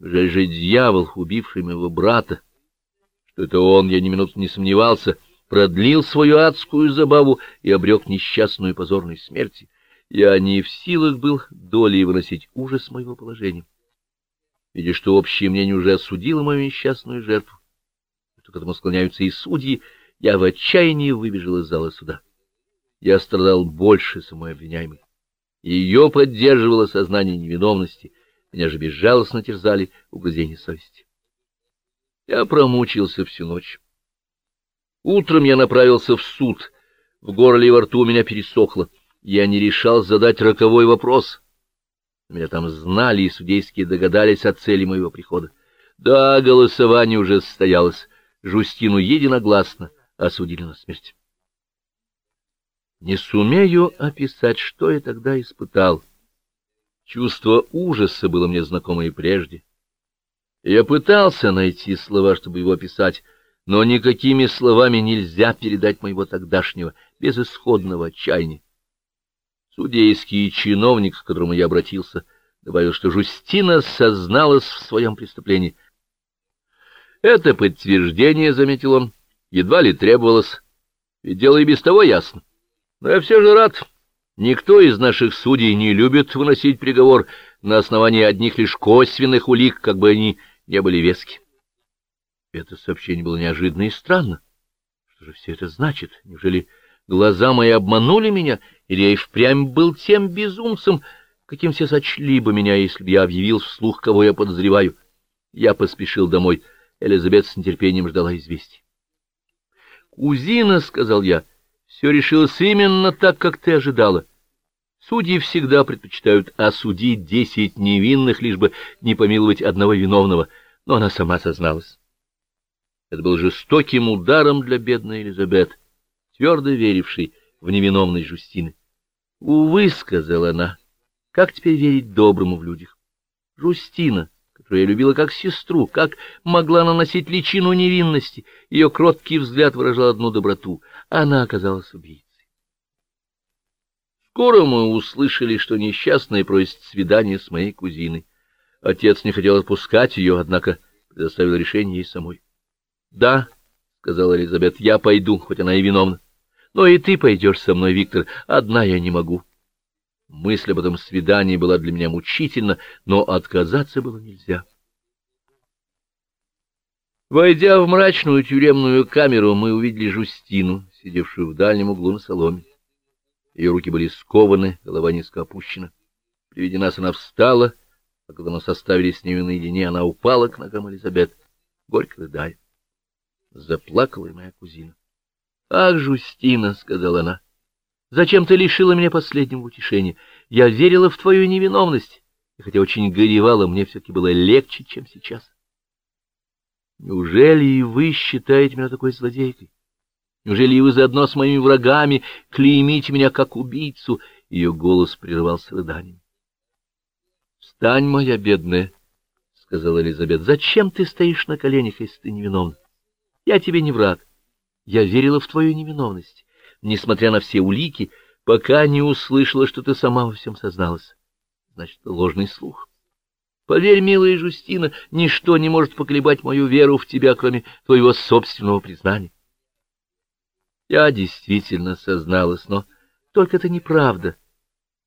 Жаль же дьявол, убивший моего брата, что это он, я ни минуты не сомневался, продлил свою адскую забаву и обрек несчастную позорной смерти. Я не в силах был долей выносить ужас моего положения. Видя, что общее мнение уже осудило мою несчастную жертву, что к этому склоняются и судьи, я в отчаянии выбежал из зала суда. Я страдал больше самой обвиняемой. Ее поддерживало сознание невиновности, меня же безжалостно терзали угрызения совести. Я промучился всю ночь. Утром я направился в суд. В горле и во рту у меня пересохло. Я не решал задать роковой вопрос. Меня там знали, и судейские догадались о цели моего прихода. Да, голосование уже состоялось. Жустину единогласно осудили на смерть. Не сумею описать, что я тогда испытал. Чувство ужаса было мне знакомо и прежде. Я пытался найти слова, чтобы его описать, но никакими словами нельзя передать моего тогдашнего безысходного отчаяния. Судейский чиновник, к которому я обратился, добавил, что Жустина созналась в своем преступлении. Это подтверждение, — заметил он, — едва ли требовалось, ведь дело и без того ясно. Но я все же рад. Никто из наших судей не любит выносить приговор на основании одних лишь косвенных улик, как бы они не были вески. Это сообщение было неожиданно и странно. Что же все это значит? Неужели глаза мои обманули меня, или я и впрямь был тем безумцем, каким все сочли бы меня, если бы я объявил вслух, кого я подозреваю? Я поспешил домой. Элизабет с нетерпением ждала известий. «Кузина», — сказал я, — все решилось именно так, как ты ожидала. Судьи всегда предпочитают осудить десять невинных, лишь бы не помиловать одного виновного, но она сама созналась. Это был жестоким ударом для бедной Элизабет, твердо верившей в невиновность Жустины. «Увы», — сказала она, — «как теперь верить доброму в людях? Жустина, которую я любила как сестру, как могла наносить личину невинности, ее кроткий взгляд выражал одну доброту — она оказалась убийцей. Скоро мы услышали, что несчастная просит свидания с моей кузиной. Отец не хотел отпускать ее, однако предоставил решение ей самой. — Да, — сказала Элизабет, — я пойду, хоть она и виновна. Но и ты пойдешь со мной, Виктор, одна я не могу. Мысль об этом свидании была для меня мучительна, но отказаться было нельзя. Войдя в мрачную тюремную камеру, мы увидели Жустину, сидевшую в дальнем углу на соломе. Ее руки были скованы, голова низко опущена. При виде нас она встала, а когда мы составили с нею наедине, она упала к ногам Элизабет, горько рыдая. Заплакала и моя кузина. — Ах, Жустина, — сказала она, — зачем ты лишила меня последнего утешения? Я верила в твою невиновность, и хотя очень горевала, мне все-таки было легче, чем сейчас. Неужели и вы считаете меня такой злодейкой? Неужели вы заодно с моими врагами клеймите меня как убийцу? Ее голос прерывался рыданием. — Встань, моя бедная, — сказала Элизабет. — Зачем ты стоишь на коленях, если ты невиновна? Я тебе не враг. Я верила в твою невиновность, несмотря на все улики, пока не услышала, что ты сама во всем созналась. Значит, ложный слух. Поверь, милая Жустина, ничто не может поколебать мою веру в тебя, кроме твоего собственного признания. Я действительно созналась, но только это неправда.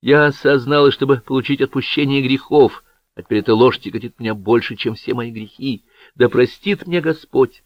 Я осознала, чтобы получить отпущение грехов, а теперь эта ложь тяготит меня больше, чем все мои грехи. Да простит мне Господь!